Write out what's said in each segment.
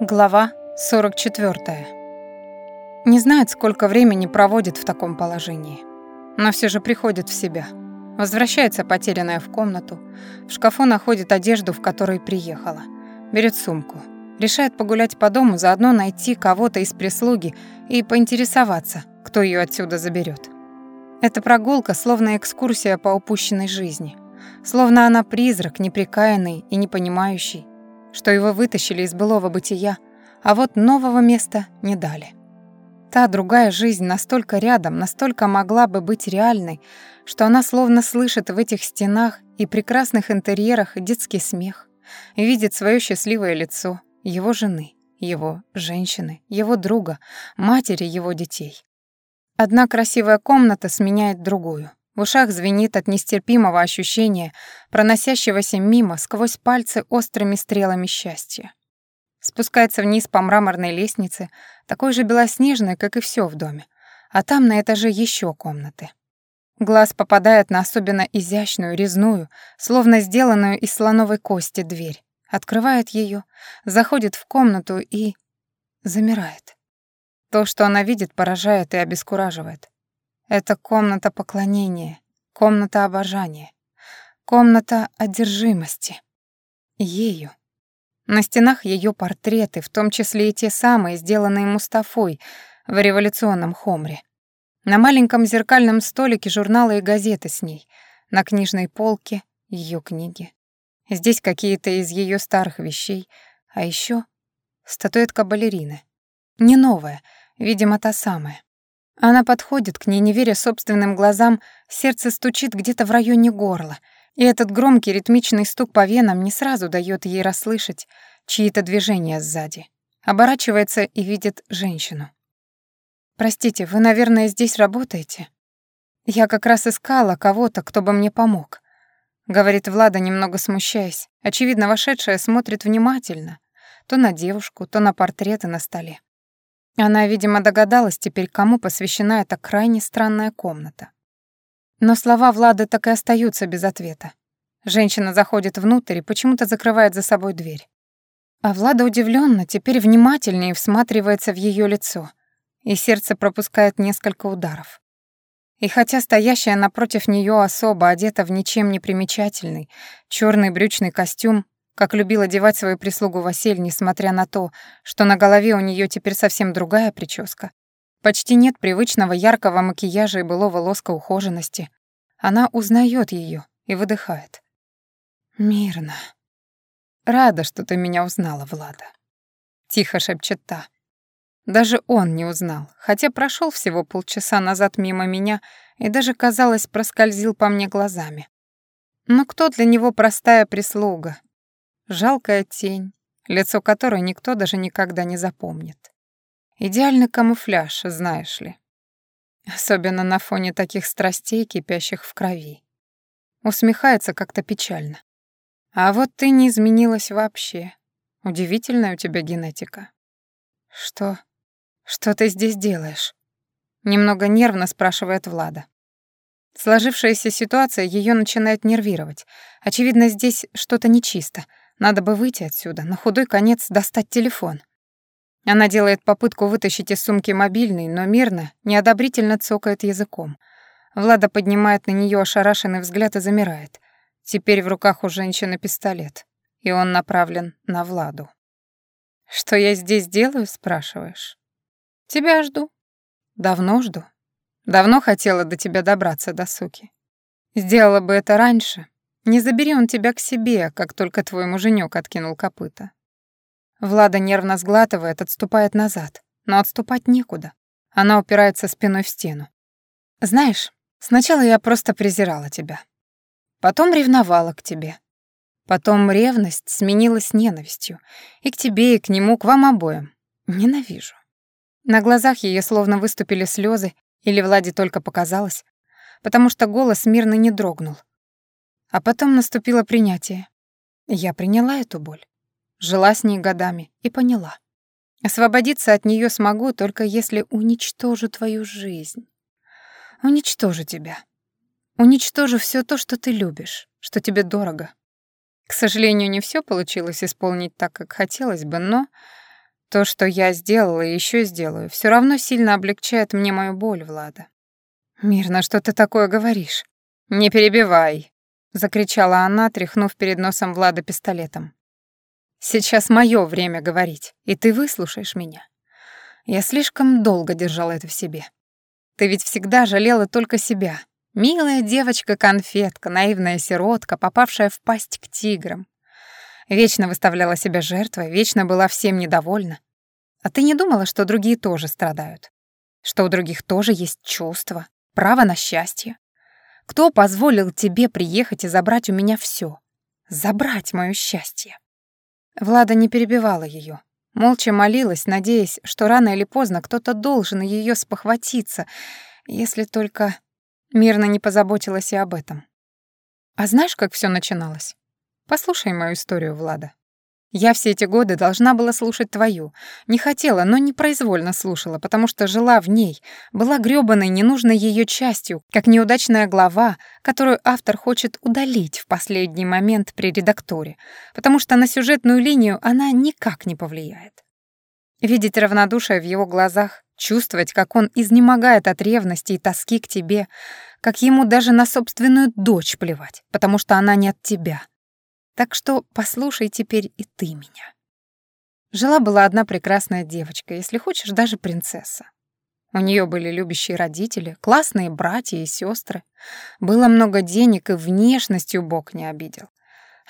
Глава 44. Не знает, сколько времени проводит в таком положении, но все же приходит в себя. Возвращается потерянная в комнату, в шкафу находит одежду, в которой приехала, берет сумку, решает погулять по дому, заодно найти кого-то из прислуги и поинтересоваться, кто ее отсюда заберет. Эта прогулка словно экскурсия по упущенной жизни, словно она призрак, неприкаянный и не понимающий, что его вытащили из былого бытия, а вот нового места не дали. Та другая жизнь настолько рядом, настолько могла бы быть реальной, что она словно слышит в этих стенах и прекрасных интерьерах детский смех, видит свое счастливое лицо, его жены, его женщины, его друга, матери его детей. Одна красивая комната сменяет другую. В ушах звенит от нестерпимого ощущения, проносящегося мимо сквозь пальцы острыми стрелами счастья. Спускается вниз по мраморной лестнице, такой же белоснежной, как и все в доме. А там на этаже еще комнаты. Глаз попадает на особенно изящную, резную, словно сделанную из слоновой кости дверь. Открывает ее, заходит в комнату и... замирает. То, что она видит, поражает и обескураживает. Это комната поклонения, комната обожания, комната одержимости. Ею. На стенах ее портреты, в том числе и те самые, сделанные Мустафой в революционном хомре. На маленьком зеркальном столике журналы и газеты с ней, на книжной полке ее книги. Здесь какие-то из ее старых вещей, а еще статуэтка балерины. Не новая, видимо, та самая. Она подходит к ней, не веря собственным глазам, сердце стучит где-то в районе горла, и этот громкий ритмичный стук по венам не сразу дает ей расслышать чьи-то движения сзади. Оборачивается и видит женщину. «Простите, вы, наверное, здесь работаете?» «Я как раз искала кого-то, кто бы мне помог», — говорит Влада, немного смущаясь. Очевидно, вошедшая смотрит внимательно, то на девушку, то на портреты на столе. Она, видимо, догадалась теперь, кому посвящена эта крайне странная комната. Но слова Влады так и остаются без ответа. Женщина заходит внутрь и почему-то закрывает за собой дверь. А Влада удивленно, теперь внимательнее всматривается в ее лицо, и сердце пропускает несколько ударов. И хотя стоящая напротив нее особа одета в ничем не примечательный черный брючный костюм, как любил одевать свою прислугу Василь, несмотря на то, что на голове у нее теперь совсем другая прическа. Почти нет привычного яркого макияжа и былого лоска ухоженности. Она узнает ее и выдыхает. «Мирно. Рада, что ты меня узнала, Влада». Тихо шепчет та. Даже он не узнал, хотя прошел всего полчаса назад мимо меня и даже, казалось, проскользил по мне глазами. Но кто для него простая прислуга, Жалкая тень, лицо которой никто даже никогда не запомнит. Идеальный камуфляж, знаешь ли. Особенно на фоне таких страстей, кипящих в крови. Усмехается как-то печально. А вот ты не изменилась вообще. Удивительная у тебя генетика. Что? Что ты здесь делаешь? Немного нервно спрашивает Влада. Сложившаяся ситуация ее начинает нервировать. Очевидно, здесь что-то нечисто, надо бы выйти отсюда, на худой конец достать телефон. Она делает попытку вытащить из сумки мобильный, но мирно, неодобрительно цокает языком. Влада поднимает на нее ошарашенный взгляд и замирает. Теперь в руках у женщины пистолет, и он направлен на Владу. «Что я здесь делаю?» — спрашиваешь. «Тебя жду». «Давно жду. Давно хотела до тебя добраться, до суки. Сделала бы это раньше, не забери он тебя к себе, как только твой муженек откинул копыта. Влада нервно сглатывает, отступает назад, но отступать некуда. Она упирается спиной в стену. Знаешь, сначала я просто презирала тебя. Потом ревновала к тебе. Потом ревность сменилась ненавистью. И к тебе, и к нему, к вам обоим. Ненавижу. На глазах ее словно выступили слезы, или Владе только показалось, потому что голос мирно не дрогнул, а потом наступило принятие. Я приняла эту боль, жила с ней годами и поняла. Освободиться от нее смогу только если уничтожу твою жизнь. Уничтожу тебя. Уничтожу все то, что ты любишь, что тебе дорого. К сожалению, не все получилось исполнить так, как хотелось бы, но То, что я сделала и еще сделаю, все равно сильно облегчает мне мою боль, Влада. Мирно, что ты такое говоришь? Не перебивай, закричала она, тряхнув перед носом Влада пистолетом. Сейчас мое время говорить, и ты выслушаешь меня. Я слишком долго держала это в себе. Ты ведь всегда жалела только себя. Милая девочка-конфетка, наивная сиротка, попавшая в пасть к тиграм. Вечно выставляла себя жертвой, вечно была всем недовольна. А ты не думала, что другие тоже страдают? Что у других тоже есть чувства, право на счастье? Кто позволил тебе приехать и забрать у меня все? Забрать моё счастье? Влада не перебивала ее, Молча молилась, надеясь, что рано или поздно кто-то должен ее спохватиться, если только мирно не позаботилась и об этом. А знаешь, как все начиналось? Послушай мою историю, Влада. Я все эти годы должна была слушать твою. Не хотела, но непроизвольно слушала, потому что жила в ней, была грёбаной ненужной ее частью, как неудачная глава, которую автор хочет удалить в последний момент при редакторе, потому что на сюжетную линию она никак не повлияет. Видеть равнодушие в его глазах, чувствовать, как он изнемогает от ревности и тоски к тебе, как ему даже на собственную дочь плевать, потому что она не от тебя — так что послушай теперь и ты меня. Жила-была одна прекрасная девочка, если хочешь, даже принцесса. У нее были любящие родители, классные братья и сестры. Было много денег, и внешностью Бог не обидел.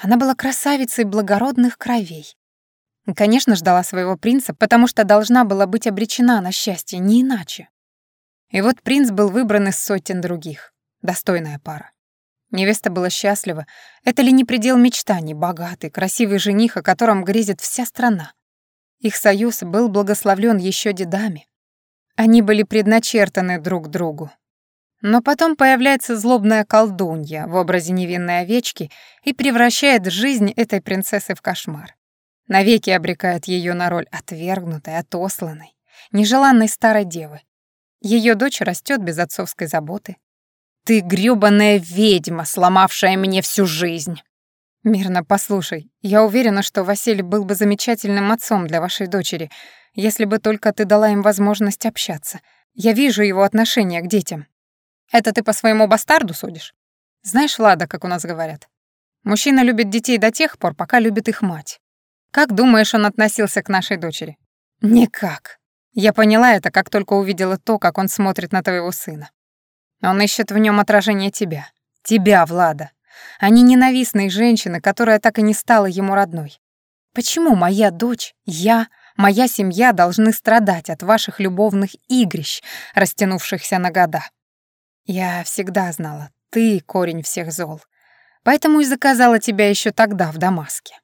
Она была красавицей благородных кровей. Конечно, ждала своего принца, потому что должна была быть обречена на счастье, не иначе. И вот принц был выбран из сотен других. Достойная пара. Невеста была счастлива. Это ли не предел мечтаний, богатый, красивый жених, о котором грезит вся страна? Их союз был благословлен еще дедами. Они были предначертаны друг другу. Но потом появляется злобная колдунья в образе невинной овечки и превращает жизнь этой принцессы в кошмар. Навеки обрекает ее на роль отвергнутой, отосланной, нежеланной старой девы. Ее дочь растет без отцовской заботы, ты грёбаная ведьма, сломавшая мне всю жизнь. Мирно, послушай, я уверена, что Василий был бы замечательным отцом для вашей дочери, если бы только ты дала им возможность общаться. Я вижу его отношение к детям. Это ты по своему бастарду судишь? Знаешь, Лада, как у нас говорят? Мужчина любит детей до тех пор, пока любит их мать. Как думаешь, он относился к нашей дочери? Никак. Я поняла это, как только увидела то, как он смотрит на твоего сына. Он ищет в нем отражение тебя. Тебя, Влада. А не ненавистной женщины, которая так и не стала ему родной. Почему моя дочь, я, моя семья должны страдать от ваших любовных игрищ, растянувшихся на года? Я всегда знала, ты — корень всех зол. Поэтому и заказала тебя еще тогда в Дамаске.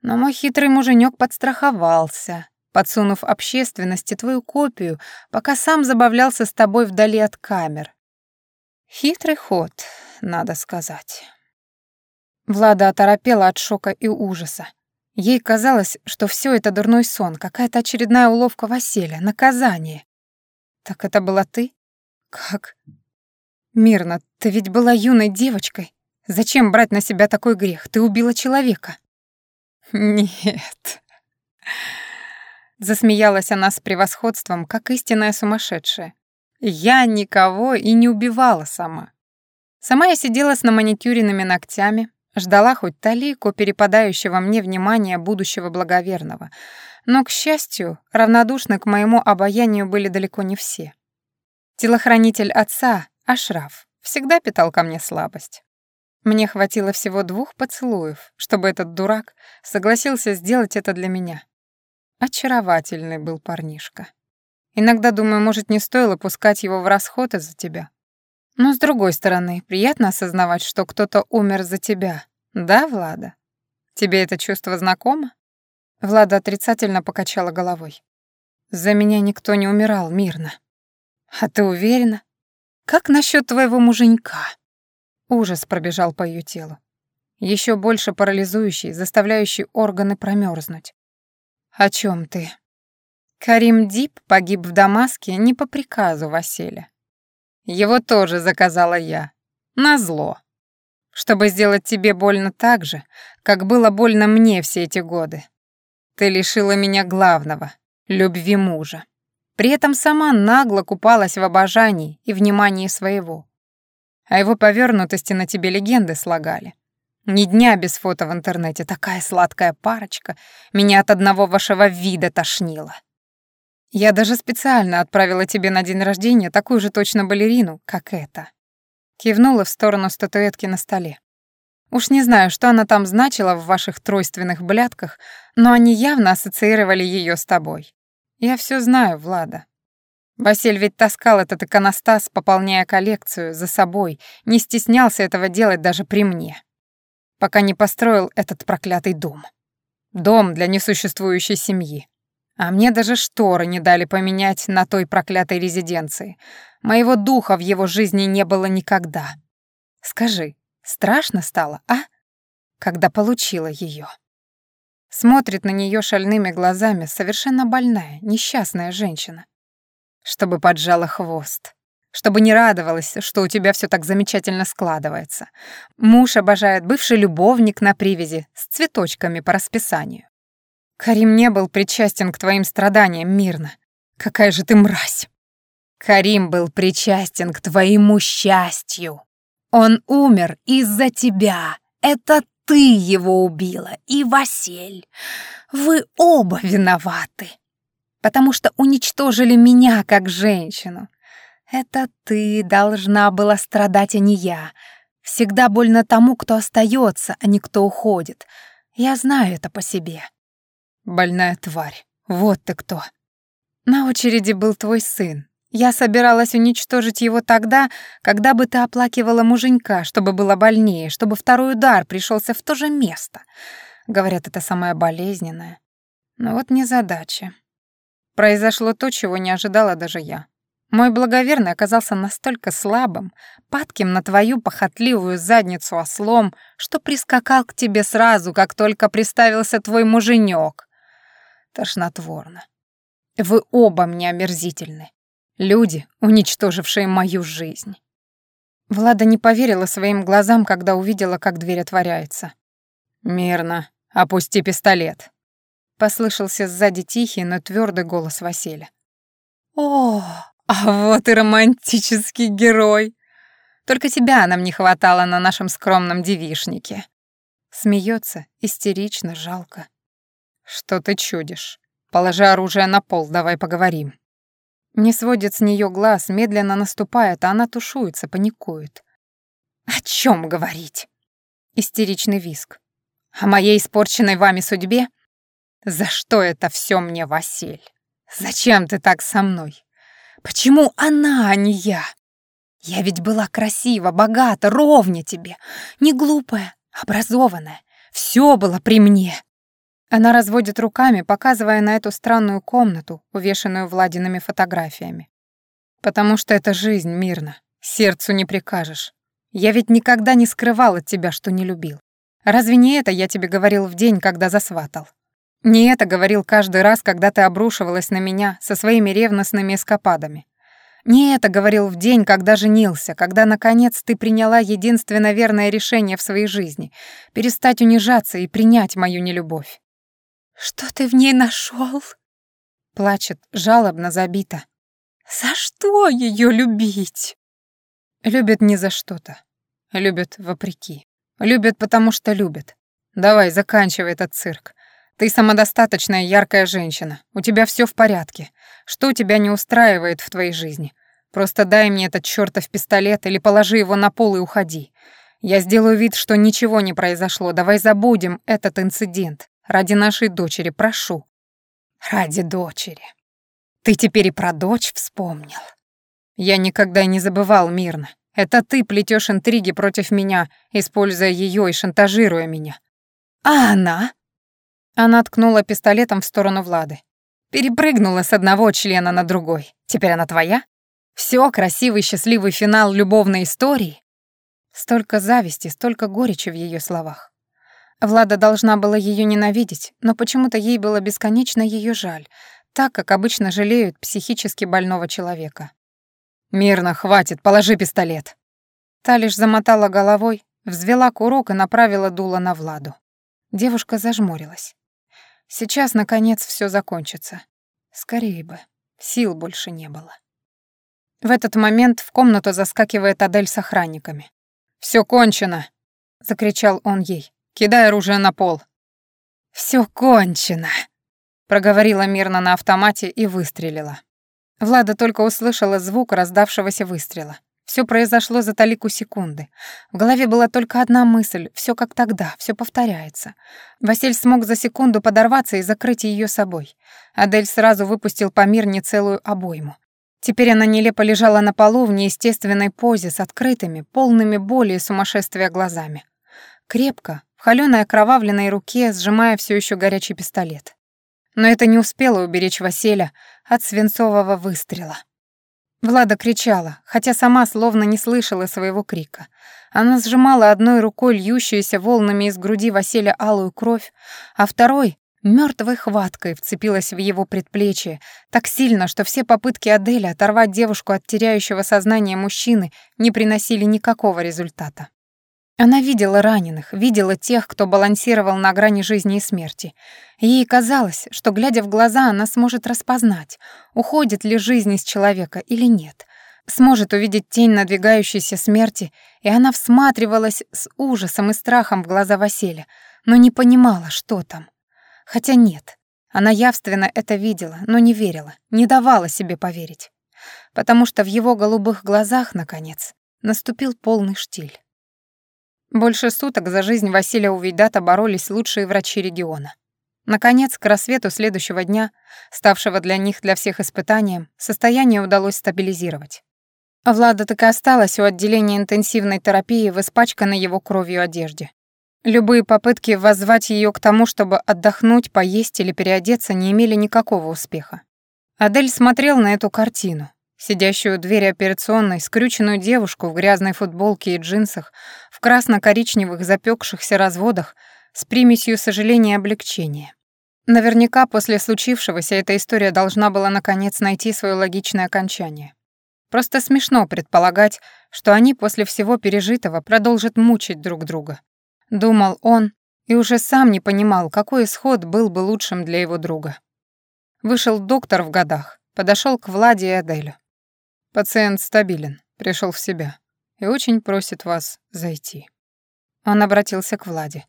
Но мой хитрый муженек подстраховался, подсунув общественности твою копию, пока сам забавлялся с тобой вдали от камер. Хитрый ход, надо сказать. Влада оторопела от шока и ужаса. Ей казалось, что все это дурной сон, какая-то очередная уловка Василия, наказание. Так это была ты? Как? Мирно, ты ведь была юной девочкой. Зачем брать на себя такой грех? Ты убила человека. Нет. Засмеялась она с превосходством, как истинная сумасшедшая. Я никого и не убивала сама. Сама я сидела с наманикюренными ногтями, ждала хоть талику перепадающего мне внимания будущего благоверного. Но, к счастью, равнодушны к моему обаянию были далеко не все. Телохранитель отца, Ашраф, всегда питал ко мне слабость. Мне хватило всего двух поцелуев, чтобы этот дурак согласился сделать это для меня. Очаровательный был парнишка. Иногда думаю, может, не стоило пускать его в расход из-за тебя. Но, с другой стороны, приятно осознавать, что кто-то умер за тебя. Да, Влада? Тебе это чувство знакомо? Влада отрицательно покачала головой. За меня никто не умирал мирно. А ты уверена? Как насчет твоего муженька? Ужас пробежал по ее телу. Еще больше парализующий, заставляющий органы промерзнуть. «О чем ты?» Карим Дип погиб в Дамаске не по приказу Василия. Его тоже заказала я. Назло. Чтобы сделать тебе больно так же, как было больно мне все эти годы. Ты лишила меня главного — любви мужа. При этом сама нагло купалась в обожании и внимании своего. А его повернутости на тебе легенды слагали. Ни дня без фото в интернете, такая сладкая парочка, меня от одного вашего вида тошнило. Я даже специально отправила тебе на день рождения такую же точно балерину, как эта. Кивнула в сторону статуэтки на столе. Уж не знаю, что она там значила в ваших тройственных блядках, но они явно ассоциировали ее с тобой. Я все знаю, Влада. Василь ведь таскал этот иконостас, пополняя коллекцию, за собой, не стеснялся этого делать даже при мне. Пока не построил этот проклятый дом. Дом для несуществующей семьи. А мне даже шторы не дали поменять на той проклятой резиденции. Моего духа в его жизни не было никогда. Скажи, Страшно стало, а? Когда получила ее. Смотрит на нее шальными глазами совершенно больная, несчастная женщина. Чтобы поджала хвост. Чтобы не радовалась, что у тебя все так замечательно складывается. Муж обожает бывший любовник на привязи с цветочками по расписанию. Карим не был причастен к твоим страданиям мирно. Какая же ты мразь! Карим был причастен к твоему счастью. Он умер из-за тебя. Это ты его убила, и Василь. Вы оба виноваты, потому что уничтожили меня как женщину. Это ты должна была страдать, а не я. Всегда больно тому, кто остается, а не кто уходит. Я знаю это по себе. Больная тварь. Вот ты кто. На очереди был твой сын, я собиралась уничтожить его тогда, когда бы ты оплакивала муженька, чтобы было больнее, чтобы второй удар пришелся в то же место. Говорят, это самое болезненное. Но вот незадача. Произошло то, чего не ожидала даже я. Мой благоверный оказался настолько слабым, падким на твою похотливую задницу ослом, что прискакал к тебе сразу, как только приставился твой муженек. Тошнотворно. Вы оба мне омерзительны. Люди, уничтожившие мою жизнь. Влада не поверила своим глазам, когда увидела, как дверь отворяется. «Мирно. Опусти пистолет», — послышался сзади тихий, но твердый голос Василия. «О, а вот и романтический герой! Только тебя нам не хватало на нашем скромном девишнике». Смеется, истерично, жалко. «Что ты чудишь? Положи оружие на пол, давай поговорим». Не сводит с нее глаз, медленно наступает, а она тушуется, паникует. «О чем говорить?» Истеричный виск. «О моей испорченной вами судьбе? За что это все мне, Василь? Зачем ты так со мной? Почему она, а не я? Я ведь была красива, богата, ровня тебе, не глупая, образованная. Все было при мне. Она разводит руками, показывая на эту странную комнату, увешанную Владиными фотографиями. «Потому что это жизнь, мирно. Сердцу не прикажешь. Я ведь никогда не скрывал от тебя, что не любил. Разве не это я тебе говорил в день, когда засватал? Не это говорил каждый раз, когда ты обрушивалась на меня со своими ревностными эскападами. Не это говорил в день, когда женился, когда, наконец, ты приняла единственно верное решение в своей жизни — перестать унижаться и принять мою нелюбовь. «Что ты в ней нашел? Плачет, жалобно забита. «За что ее любить?» Любят не за что-то. Любят вопреки. Любят, потому что любят. Давай, заканчивай этот цирк. Ты самодостаточная, яркая женщина. У тебя все в порядке. Что тебя не устраивает в твоей жизни? Просто дай мне этот чертов пистолет или положи его на пол и уходи. Я сделаю вид, что ничего не произошло. Давай забудем этот инцидент. Ради нашей дочери, прошу. Ради дочери. Ты теперь и про дочь вспомнил. Я никогда не забывал мирно. Это ты плетешь интриги против меня, используя ее и шантажируя меня. А она? Она ткнула пистолетом в сторону Влады. Перепрыгнула с одного члена на другой. Теперь она твоя? Все красивый счастливый финал любовной истории? Столько зависти, столько горечи в ее словах. Влада должна была ее ненавидеть, но почему-то ей было бесконечно ее жаль, так как обычно жалеют психически больного человека. «Мирно, хватит, положи пистолет!» Та лишь замотала головой, взвела курок и направила дуло на Владу. Девушка зажмурилась. Сейчас, наконец, все закончится. Скорее бы. Сил больше не было. В этот момент в комнату заскакивает Адель с охранниками. Все кончено!» — закричал он ей. «Кидай оружие на пол!» Все кончено!» — проговорила мирно на автомате и выстрелила. Влада только услышала звук раздавшегося выстрела. Все произошло за талику секунды. В голове была только одна мысль — все как тогда, все повторяется. Василь смог за секунду подорваться и закрыть ее собой. Адель сразу выпустил по мир целую обойму. Теперь она нелепо лежала на полу в неестественной позе с открытыми, полными боли и сумасшествия глазами. Крепко, в холёной окровавленной руке, сжимая все еще горячий пистолет. Но это не успело уберечь Василя от свинцового выстрела. Влада кричала, хотя сама словно не слышала своего крика. Она сжимала одной рукой льющуюся волнами из груди Василия алую кровь, а второй мертвой хваткой вцепилась в его предплечье, так сильно, что все попытки Адели оторвать девушку от теряющего сознание мужчины не приносили никакого результата. Она видела раненых, видела тех, кто балансировал на грани жизни и смерти. Ей казалось, что, глядя в глаза, она сможет распознать, уходит ли жизнь из человека или нет. Сможет увидеть тень надвигающейся смерти, и она всматривалась с ужасом и страхом в глаза Василия, но не понимала, что там. Хотя нет, она явственно это видела, но не верила, не давала себе поверить. Потому что в его голубых глазах, наконец, наступил полный штиль. Больше суток за жизнь Василия Увейдата боролись лучшие врачи региона. Наконец, к рассвету следующего дня, ставшего для них для всех испытанием, состояние удалось стабилизировать. Влада так и осталась у отделения интенсивной терапии в испачканной его кровью одежде. Любые попытки воззвать ее к тому, чтобы отдохнуть, поесть или переодеться, не имели никакого успеха. Адель смотрел на эту картину, сидящую у двери операционной, скрюченную девушку в грязной футболке и джинсах, красно-коричневых запекшихся разводах с примесью сожаления и облегчения. Наверняка после случившегося эта история должна была наконец найти свое логичное окончание. Просто смешно предполагать, что они после всего пережитого продолжат мучить друг друга. Думал он и уже сам не понимал, какой исход был бы лучшим для его друга. Вышел доктор в годах, подошел к Владе и Аделю. Пациент стабилен, пришел в себя и очень просит вас зайти. Он обратился к Владе.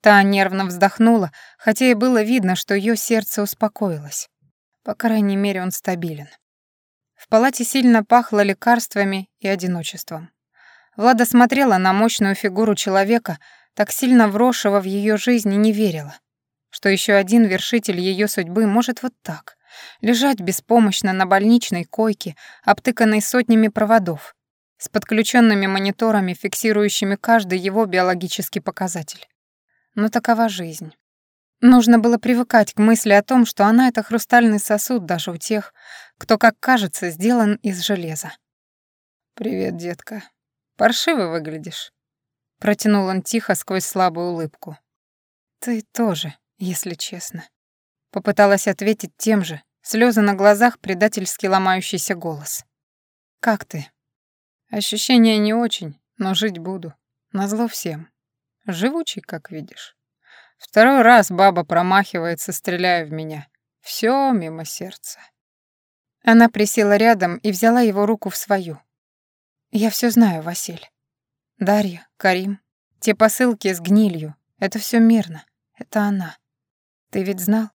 Та нервно вздохнула, хотя и было видно, что ее сердце успокоилось. По крайней мере, он стабилен. В палате сильно пахло лекарствами и одиночеством. Влада смотрела на мощную фигуру человека, так сильно вросшего в ее жизнь и не верила, что еще один вершитель ее судьбы может вот так лежать беспомощно на больничной койке, обтыканной сотнями проводов, с подключенными мониторами, фиксирующими каждый его биологический показатель. Но такова жизнь. Нужно было привыкать к мысли о том, что она — это хрустальный сосуд даже у тех, кто, как кажется, сделан из железа. «Привет, детка. Паршиво выглядишь», Протянул он тихо сквозь слабую улыбку. «Ты тоже, если честно». Попыталась ответить тем же, слезы на глазах, предательски ломающийся голос. «Как ты?» «Ощущения не очень, но жить буду. Назло всем. Живучий, как видишь. Второй раз баба промахивается, стреляя в меня. Все мимо сердца». Она присела рядом и взяла его руку в свою. «Я все знаю, Василь. Дарья, Карим, те посылки с гнилью — это все мирно. Это она. Ты ведь знал?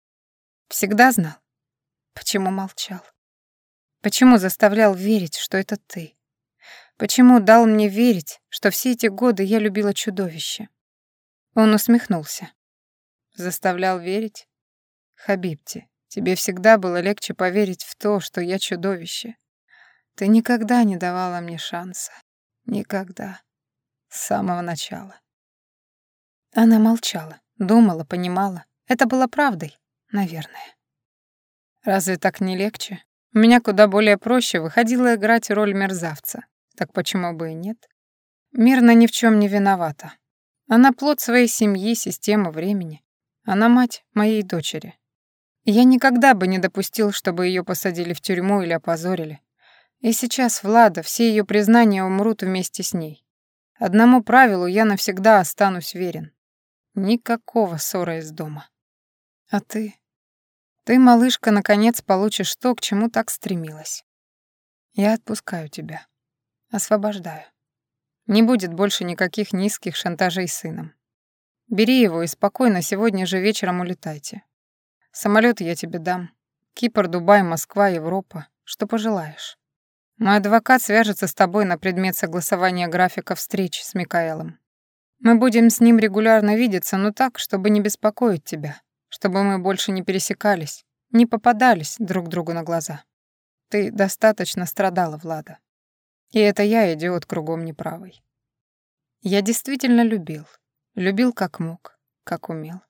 Всегда знал? Почему молчал? Почему заставлял верить, что это ты? Почему дал мне верить, что все эти годы я любила чудовище? Он усмехнулся. Заставлял верить? Хабибти, тебе всегда было легче поверить в то, что я чудовище. Ты никогда не давала мне шанса. Никогда. С самого начала. Она молчала, думала, понимала. Это было правдой, наверное. Разве так не легче? У меня куда более проще выходило играть роль мерзавца. Так почему бы и нет? Мирно ни в чем не виновата. Она плод своей семьи, системы времени. Она мать моей дочери. Я никогда бы не допустил, чтобы ее посадили в тюрьму или опозорили. И сейчас Влада, все ее признания умрут вместе с ней. Одному правилу я навсегда останусь верен. Никакого ссора из дома. А ты? Ты, малышка, наконец получишь то, к чему так стремилась. Я отпускаю тебя. Освобождаю. Не будет больше никаких низких шантажей сыном. Бери его и спокойно сегодня же вечером улетайте. Самолет я тебе дам. Кипр, Дубай, Москва, Европа. Что пожелаешь. Мой адвокат свяжется с тобой на предмет согласования графика встреч с Микаэлом. Мы будем с ним регулярно видеться, но так, чтобы не беспокоить тебя, чтобы мы больше не пересекались, не попадались друг другу на глаза. Ты достаточно страдала, Влада. И это я, идиот, кругом неправый. Я действительно любил. Любил как мог, как умел.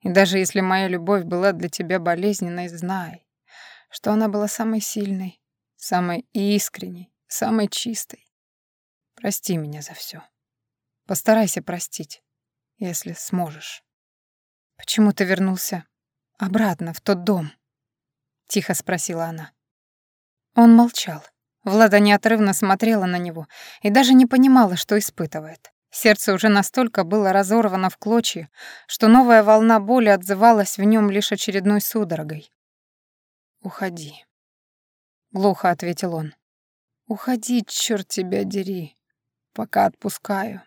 И даже если моя любовь была для тебя болезненной, знай, что она была самой сильной, самой искренней, самой чистой. Прости меня за все. Постарайся простить, если сможешь. Почему ты вернулся обратно в тот дом? Тихо спросила она. Он молчал. Влада неотрывно смотрела на него и даже не понимала, что испытывает. Сердце уже настолько было разорвано в клочья, что новая волна боли отзывалась в нем лишь очередной судорогой. «Уходи», — глухо ответил он. «Уходи, черт тебя дери, пока отпускаю».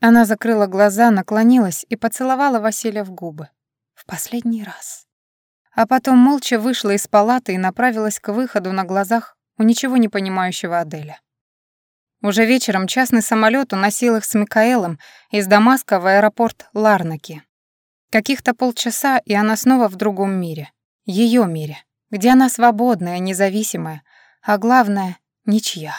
Она закрыла глаза, наклонилась и поцеловала Василия в губы. В последний раз. А потом молча вышла из палаты и направилась к выходу на глазах у ничего не понимающего Аделя. Уже вечером частный самолет уносил их с Микаэлом из Дамаска в аэропорт Ларнаки. Каких-то полчаса, и она снова в другом мире. Ее мире, где она свободная, независимая, а главное — ничья.